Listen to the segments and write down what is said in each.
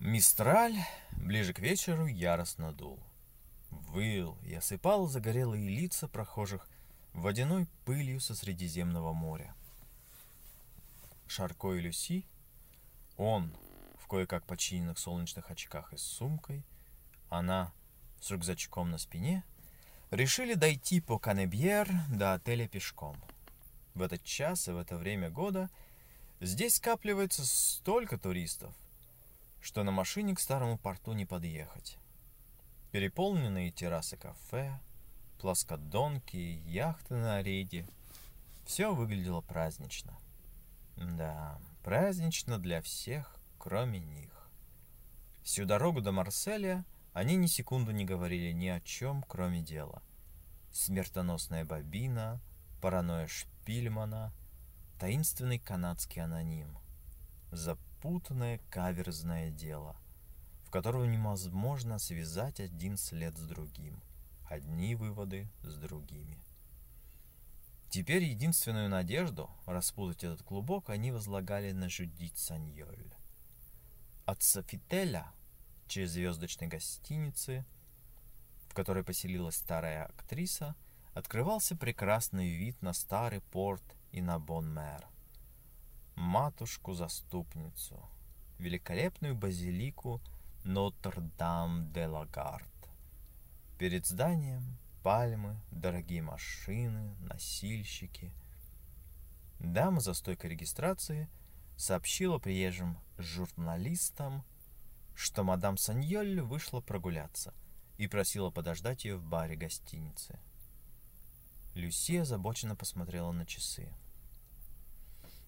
Мистраль ближе к вечеру яростно дул. Выл и осыпал загорелые лица прохожих водяной пылью со Средиземного моря. Шарко и Люси, он в кое-как починенных солнечных очках и с сумкой, она с рюкзачком на спине, решили дойти по Канебьер до отеля пешком. В этот час и в это время года здесь скапливается столько туристов, что на машине к старому порту не подъехать. Переполненные террасы кафе, плоскодонки, яхты на рейде. Все выглядело празднично. Да, празднично для всех, кроме них. Всю дорогу до Марселя они ни секунду не говорили ни о чем, кроме дела. Смертоносная бобина, паранойя Шпильмана, таинственный канадский аноним. Запутанное каверзное дело, в котором невозможно связать один след с другим, одни выводы с другими. Теперь единственную надежду распутать этот клубок они возлагали на Жюдит Саньоль. От Софителя через звездочной гостиницы, в которой поселилась старая актриса, открывался прекрасный вид на старый порт и на Бон-Мэр. Матушку-заступницу, великолепную базилику Нотр-Дам-де-Лагард. Перед зданием пальмы, дорогие машины, носильщики. Дама за стойкой регистрации сообщила приезжим журналистам, что мадам Саньоль вышла прогуляться и просила подождать ее в баре гостиницы. Люси озабоченно посмотрела на часы.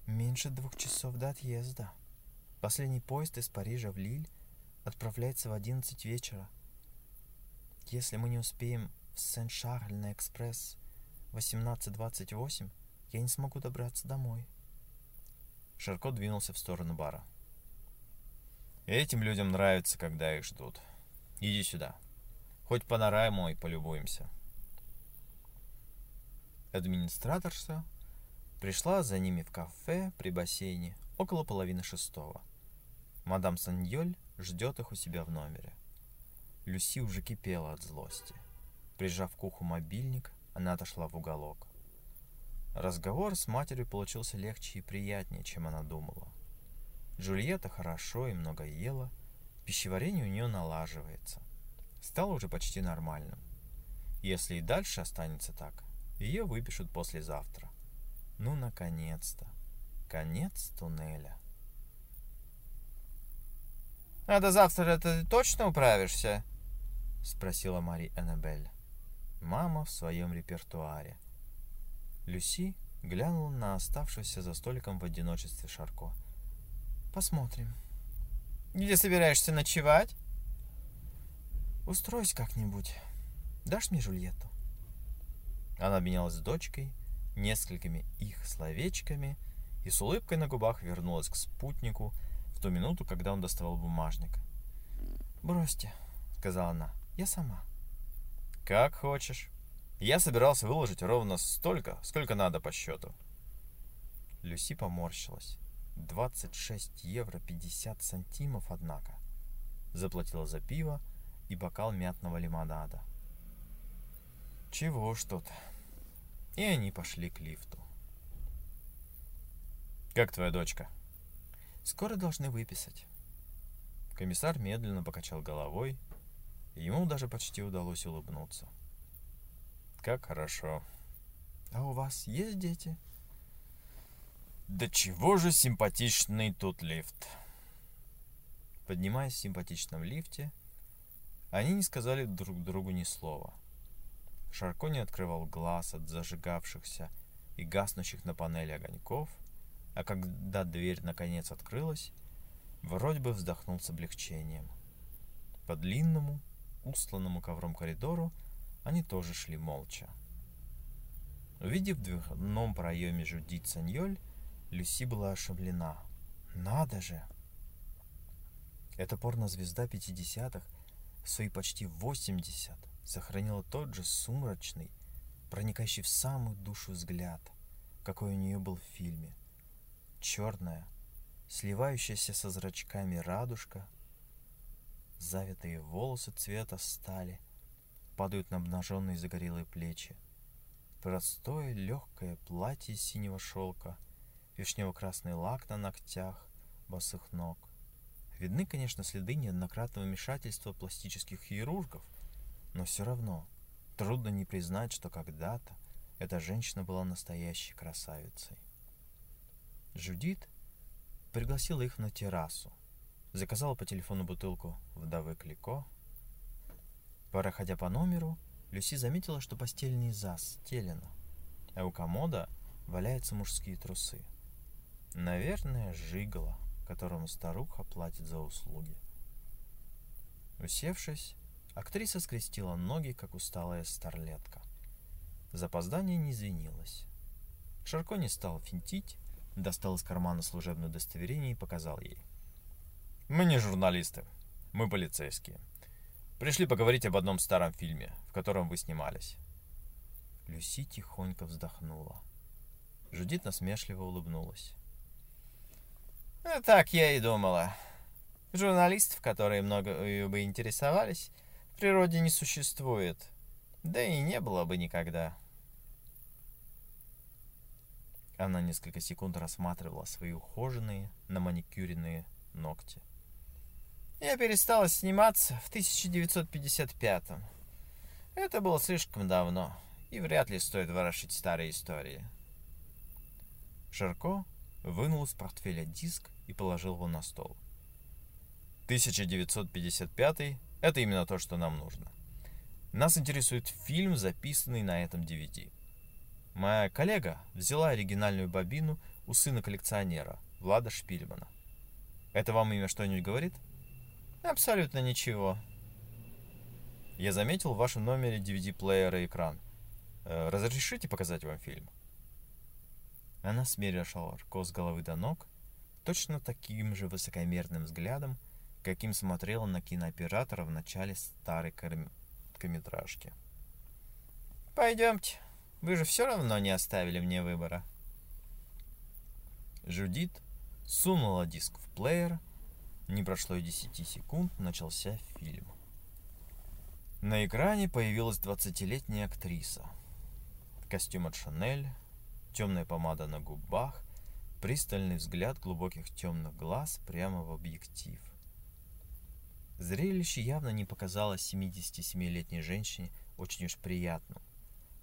«Меньше двух часов до отъезда. Последний поезд из Парижа в Лиль отправляется в одиннадцать вечера. Если мы не успеем в Сен-Шарль на экспресс 18.28, я не смогу добраться домой». Шарко двинулся в сторону бара. Этим людям нравится, когда их ждут. Иди сюда. Хоть панораму и полюбуемся. Администраторша пришла за ними в кафе при бассейне около половины шестого. Мадам Саньоль ждет их у себя в номере. Люси уже кипела от злости. Прижав к уху мобильник, она отошла в уголок. Разговор с матерью получился легче и приятнее, чем она думала. Джульетта хорошо и много ела, пищеварение у нее налаживается. Стало уже почти нормальным. Если и дальше останется так, ее выпишут послезавтра. Ну, наконец-то. Конец туннеля. «А до завтра ты точно управишься?» — спросила Мари Эннабель. Мама в своем репертуаре. Люси глянула на оставшуюся за столиком в одиночестве Шарко. Посмотрим. Где собираешься ночевать? Устроюсь как-нибудь. Дашь мне Жульетту? Она обменялась с дочкой несколькими их словечками и с улыбкой на губах вернулась к спутнику в ту минуту, когда он доставал бумажник. «Бросьте», — сказала она, — «я сама». «Как хочешь. Я собирался выложить ровно столько, сколько надо по счету». Люси поморщилась. 26 евро 50 сантимов, однако. Заплатила за пиво и бокал мятного лимонада. Чего ж тут. И они пошли к лифту. «Как твоя дочка?» «Скоро должны выписать». Комиссар медленно покачал головой, и ему даже почти удалось улыбнуться. «Как хорошо». «А у вас есть дети?» Да чего же симпатичный тут лифт. Поднимаясь в симпатичном лифте, они не сказали друг другу ни слова. Шарко не открывал глаз от зажигавшихся и гаснущих на панели огоньков, а когда дверь наконец открылась, вроде бы вздохнул с облегчением. По длинному, устланному ковром коридору они тоже шли молча. Увидев в дверном проеме Жудит Саньоль, Люси была ошеломлена. Надо же! Эта порнозвезда 50-х, свои почти 80, сохранила тот же сумрачный, проникающий в самую душу взгляд, какой у нее был в фильме. Черная, сливающаяся со зрачками радужка, Завитые волосы цвета стали падают на обнаженные загорелые плечи. Простое легкое платье синего шелка, вишнево-красный лак на ногтях, босых ног. Видны, конечно, следы неоднократного вмешательства пластических хирургов, но все равно трудно не признать, что когда-то эта женщина была настоящей красавицей. Жудит пригласила их на террасу, заказала по телефону бутылку вдовы Клико. Проходя по номеру, Люси заметила, что постель не застелена, а у комода валяются мужские трусы. Наверное, жигало, которому старуха платит за услуги. Усевшись, актриса скрестила ноги, как усталая старлетка. Запоздание не извинилось. Шарко не стал финтить, достал из кармана служебное удостоверение и показал ей. «Мы не журналисты, мы полицейские. Пришли поговорить об одном старом фильме, в котором вы снимались». Люси тихонько вздохнула. Жудит насмешливо улыбнулась. Ну, так я и думала. Журналистов, которые много бы интересовались, природе не существует. Да и не было бы никогда. Она несколько секунд рассматривала свои ухоженные, на маникюренные ногти. Я перестала сниматься в 1955 -м. Это было слишком давно, и вряд ли стоит ворошить старые истории. Шарко вынул из портфеля диск и положил его на стол. 1955 — это именно то, что нам нужно. Нас интересует фильм, записанный на этом DVD. Моя коллега взяла оригинальную бобину у сына коллекционера, Влада Шпильмана. Это вам имя что-нибудь говорит? Абсолютно ничего. Я заметил в вашем номере DVD-плеера экран. Э, разрешите показать вам фильм? Она смерила Шаларко с головы до ног, точно таким же высокомерным взглядом, каким смотрела на кинооператора в начале старой короткометражки. «Пойдемте», вы же все равно не оставили мне выбора. Жудит сунула диск в плеер. Не прошло и 10 секунд, начался фильм. На экране появилась 20-летняя актриса. Костюм от Шанель, темная помада на губах, пристальный взгляд глубоких темных глаз прямо в объектив. Зрелище явно не показалось 77-летней женщине очень уж приятным.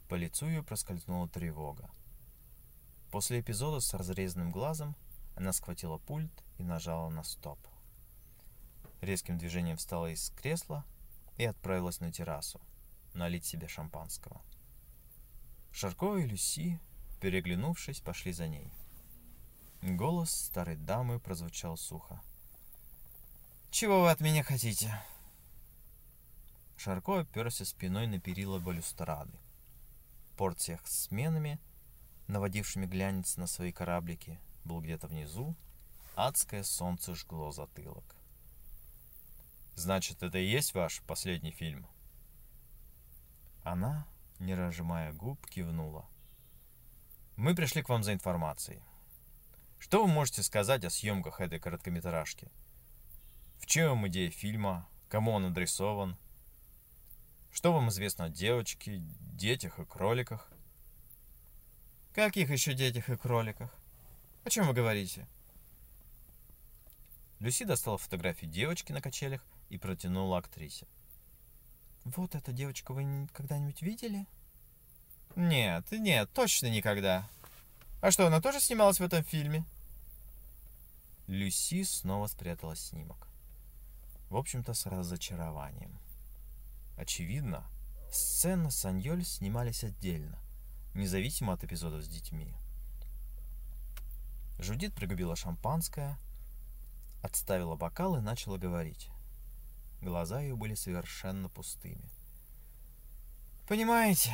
По лицу ее проскользнула тревога. После эпизода с разрезанным глазом она схватила пульт и нажала на стоп. Резким движением встала из кресла и отправилась на террасу налить себе шампанского. Шарко и Люси, переглянувшись, пошли за ней. Голос старой дамы прозвучал сухо. «Чего вы от меня хотите?» Шарко оперся спиной на перила балюстрады порциях сменами, наводившими глянец на свои кораблики, был где-то внизу, адское солнце жгло затылок. «Значит, это и есть ваш последний фильм?» Она, не разжимая губ, кивнула. «Мы пришли к вам за информацией. Что вы можете сказать о съемках этой короткометражки? В чем идея фильма? Кому он адресован?» Что вам известно о девочке, детях и кроликах? Каких еще детях и кроликах? О чем вы говорите? Люси достала фотографию девочки на качелях и протянула актрисе. Вот эта девочка вы когда-нибудь видели? Нет, нет, точно никогда. А что, она тоже снималась в этом фильме? Люси снова спрятала снимок. В общем-то, с разочарованием. Очевидно, сцены с Аньоль снимались отдельно, независимо от эпизодов с детьми. Жудит пригубила шампанское, отставила бокал и начала говорить. Глаза ее были совершенно пустыми. «Понимаете,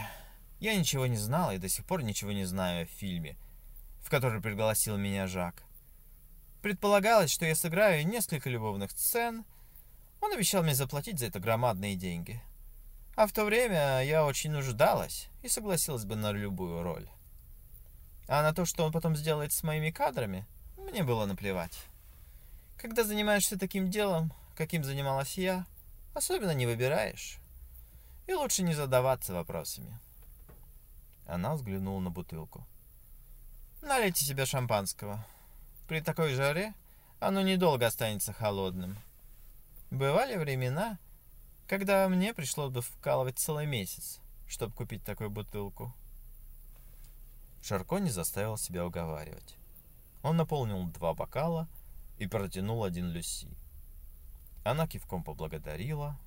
я ничего не знала и до сих пор ничего не знаю о фильме, в который пригласил меня Жак. Предполагалось, что я сыграю несколько любовных сцен. Он обещал мне заплатить за это громадные деньги. А в то время я очень нуждалась и согласилась бы на любую роль. А на то, что он потом сделает с моими кадрами, мне было наплевать. Когда занимаешься таким делом, каким занималась я, особенно не выбираешь. И лучше не задаваться вопросами. Она взглянула на бутылку. Налейте себе шампанского. При такой жаре оно недолго останется холодным. Бывали времена, когда мне пришлось бы вкалывать целый месяц, чтобы купить такую бутылку. Шарко не заставил себя уговаривать. Он наполнил два бокала и протянул один Люси. Она кивком поблагодарила.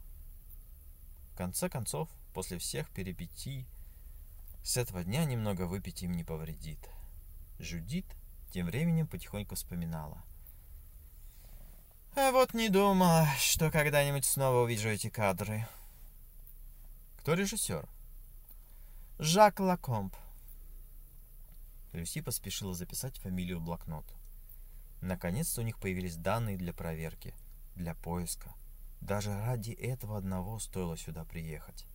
В конце концов, после всех перипетий, с этого дня немного выпить им не повредит. Жудит тем временем потихоньку вспоминала. А вот не думала, что когда-нибудь снова увижу эти кадры. Кто режиссер? Жак Лакомб. Люси поспешила записать фамилию в блокнот. Наконец-то у них появились данные для проверки, для поиска. Даже ради этого одного стоило сюда приехать.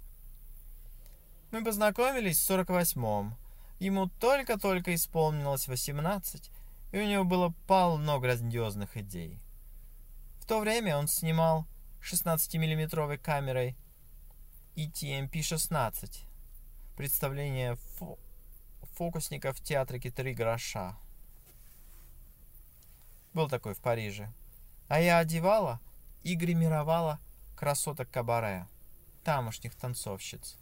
Мы познакомились в 48-м. Ему только-только исполнилось 18, и у него было полно грандиозных идей. В то время он снимал 16-миллиметровой камерой ETMP-16. Представление фо фокусника в театре «Три гроша». Был такой в Париже. А я одевала и гримировала красоток кабаре, тамошних танцовщиц.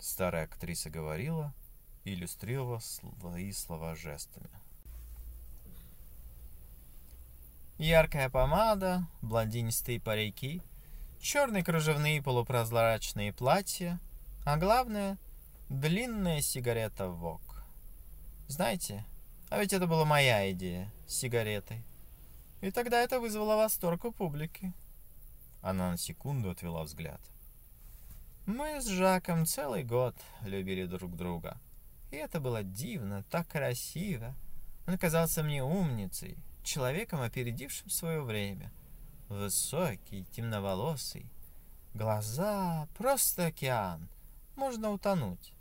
Старая актриса говорила иллюстрировала свои слова жестами. Яркая помада, блондинистые парики, черные кружевные полупрозрачные платья, а главное — длинная сигарета ВОК. Знаете, а ведь это была моя идея с сигаретой. И тогда это вызвало восторг у публики. Она на секунду отвела взгляд. Мы с Жаком целый год любили друг друга. И это было дивно, так красиво. Он казался мне умницей, человеком, опередившим свое время. Высокий, темноволосый. Глаза — просто океан. Можно утонуть.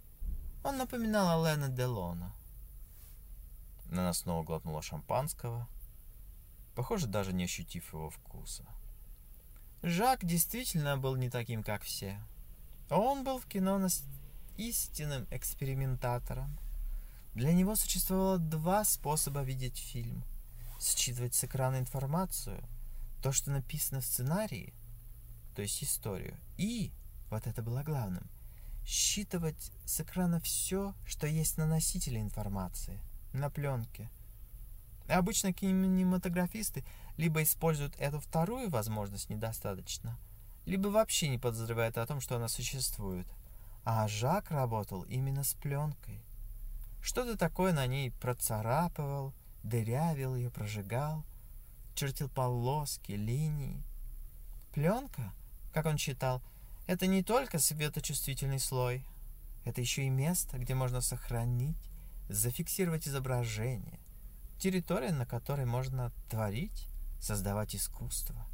Он напоминал Алена Делона. Она снова глотнула шампанского, похоже, даже не ощутив его вкуса. Жак действительно был не таким, как все. Он был в кино истинным экспериментатором. Для него существовало два способа видеть фильм — считывать с экрана информацию, то, что написано в сценарии, то есть историю, и, вот это было главным, считывать с экрана все, что есть на носителе информации, на пленке. Обычно кинематографисты либо используют эту вторую возможность недостаточно, либо вообще не подозревают о том, что она существует. А Жак работал именно с пленкой. Что-то такое на ней процарапывал, дырявил ее, прожигал, чертил полоски, линии. Пленка, как он считал, это не только светочувствительный слой, это еще и место, где можно сохранить, зафиксировать изображение, территория, на которой можно творить, создавать искусство.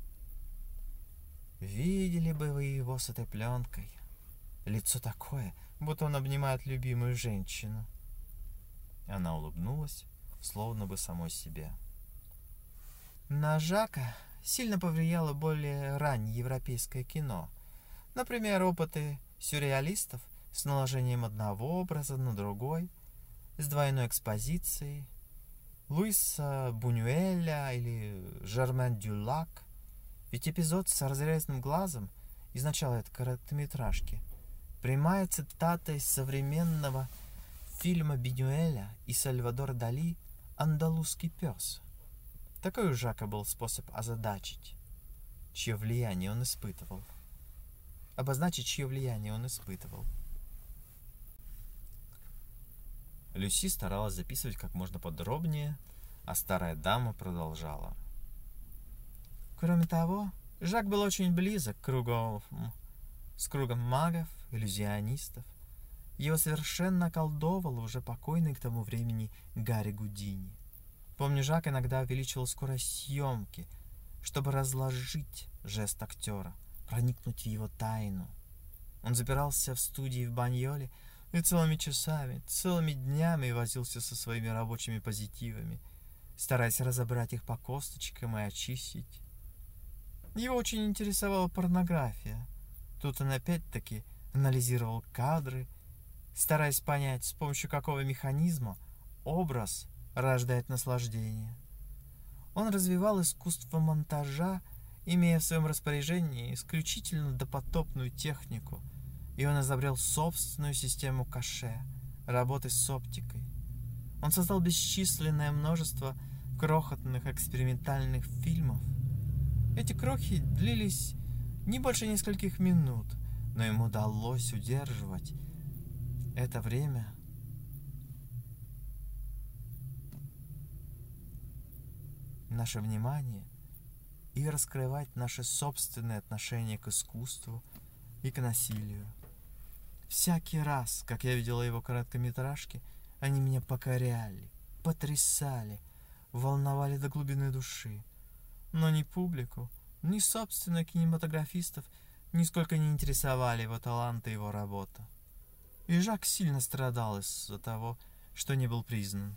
Видели бы вы его с этой пленкой. Лицо такое, будто он обнимает любимую женщину. Она улыбнулась, словно бы самой себе. На Жака сильно повлияло более раннее европейское кино. Например, опыты сюрреалистов с наложением одного образа на другой, с двойной экспозицией, Луиса Бунюэля или Жермен Дюлак. Ведь эпизод с разрезанным глазом из начала этой короткометражки прямая цитата из современного фильма Бенюэля и Сальвадора Дали – андалузский пес. Такой у Жака был способ озадачить, чье влияние он испытывал. Обозначить, чье влияние он испытывал. Люси старалась записывать как можно подробнее, а старая дама продолжала. Кроме того, Жак был очень близок к кругу, с кругом магов, иллюзионистов, его совершенно околдовал уже покойный к тому времени Гарри Гудини. Помню, Жак иногда увеличивал скорость съемки, чтобы разложить жест актера, проникнуть в его тайну. Он запирался в студии в Баньоле и целыми часами, целыми днями возился со своими рабочими позитивами, стараясь разобрать их по косточкам и очистить. Его очень интересовала порнография. Тут он опять-таки анализировал кадры, стараясь понять, с помощью какого механизма образ рождает наслаждение. Он развивал искусство монтажа, имея в своем распоряжении исключительно допотопную технику, и он изобрел собственную систему каше, работы с оптикой. Он создал бесчисленное множество крохотных экспериментальных фильмов. Эти крохи длились не больше нескольких минут, но ему удалось удерживать это время наше внимание и раскрывать наши собственные отношения к искусству и к насилию. Всякий раз, как я видела его короткометражки, они меня покоряли, потрясали, волновали до глубины души. Но ни публику, ни, собственно, кинематографистов нисколько не интересовали его таланты и его работа. И Жак сильно страдал из-за того, что не был признан.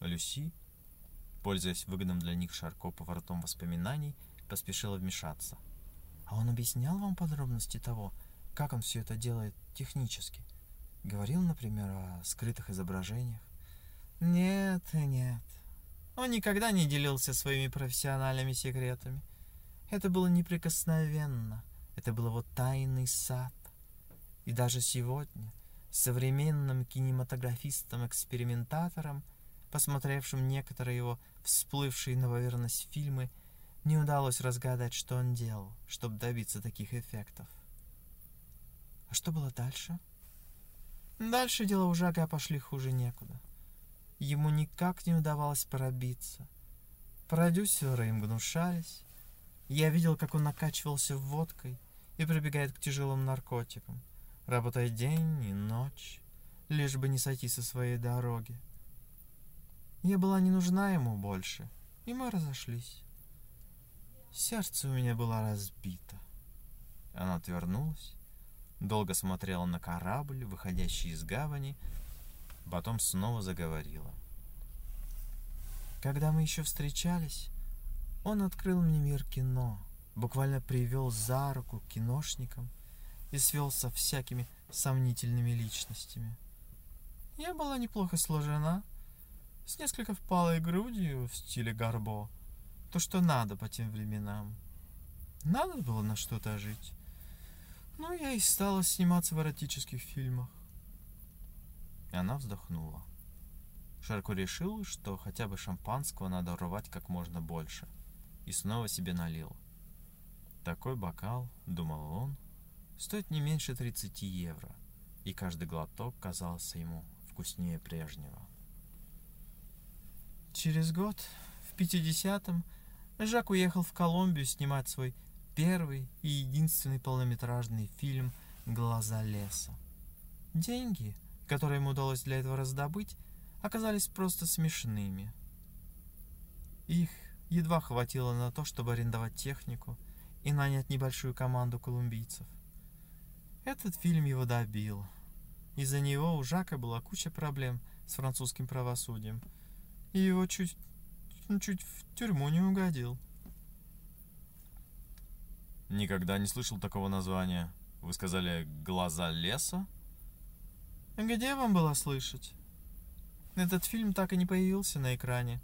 Люси, пользуясь выгодным для них Шарко поворотом воспоминаний, поспешила вмешаться. «А он объяснял вам подробности того, как он все это делает технически? Говорил, например, о скрытых изображениях?» «Нет, нет. Он никогда не делился своими профессиональными секретами. Это было неприкосновенно. Это был его тайный сад. И даже сегодня современным кинематографистам-экспериментаторам, посмотревшим некоторые его всплывшие на поверхность фильмы, не удалось разгадать, что он делал, чтобы добиться таких эффектов. А что было дальше? Дальше дела у Жага пошли хуже некуда. Ему никак не удавалось пробиться. Продюсеры им гнушались. Я видел, как он накачивался водкой и прибегает к тяжелым наркотикам работая день и ночь, лишь бы не сойти со своей дороги. Я была не нужна ему больше, и мы разошлись. Сердце у меня было разбито. Она отвернулась, долго смотрела на корабль, выходящий из гавани, потом снова заговорила. Когда мы еще встречались, он открыл мне мир кино, буквально привел за руку киношникам, и свел со всякими сомнительными личностями. Я была неплохо сложена, с несколько впалой грудью в стиле Гарбо, то, что надо по тем временам. Надо было на что-то жить. Ну, я и стала сниматься в эротических фильмах. Она вздохнула. Шарко решил, что хотя бы шампанского надо урвать как можно больше, и снова себе налил. Такой бокал, думал он, стоит не меньше 30 евро, и каждый глоток казался ему вкуснее прежнего. Через год, в 50-м, Жак уехал в Колумбию снимать свой первый и единственный полнометражный фильм «Глаза леса». Деньги, которые ему удалось для этого раздобыть, оказались просто смешными. Их едва хватило на то, чтобы арендовать технику и нанять небольшую команду колумбийцев. Этот фильм его добил. Из-за него у Жака была куча проблем с французским правосудием. И его чуть, ну, чуть в тюрьму не угодил. Никогда не слышал такого названия. Вы сказали «Глаза леса»? Где вам было слышать? Этот фильм так и не появился на экране.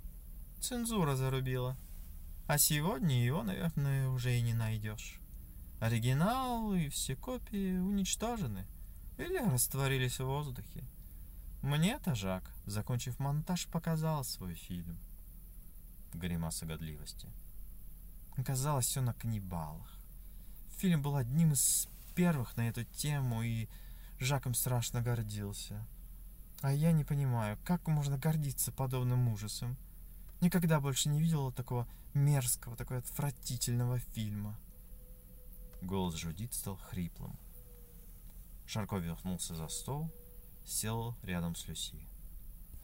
Цензура зарубила. А сегодня его, наверное, уже и не найдешь. Оригинал и все копии уничтожены или растворились в воздухе. Мне-то Жак, закончив монтаж, показал свой фильм. Гримаса годливости. Казалось, все на каннибалах. Фильм был одним из первых на эту тему, и Жаком страшно гордился. А я не понимаю, как можно гордиться подобным ужасом. Никогда больше не видела такого мерзкого, такого отвратительного фильма. Голос Жудит стал хриплым. Шарко вернулся за стол, сел рядом с Люси.